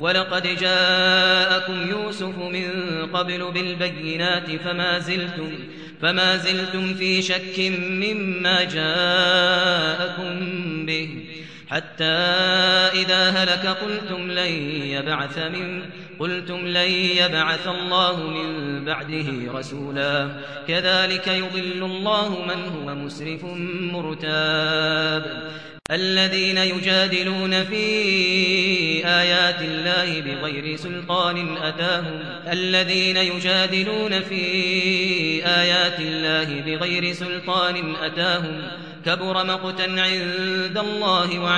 ولقد جاءكم يوسف من قبل بالبينات فما زلتم فما زلتم في شك مما جاءكم به. حتى إذا هلك قلتم لن يبعث من قلتم لن يبعث الله من بعده رسولا. كذلك يضل الله من هو مسرف مرتاب. الذين يجادلون في آيات الله بغير سلطان أتاهم. الذين يجادلون في آيات الله بغير سلطان أتاهم. كبر مقتا عند الله وعند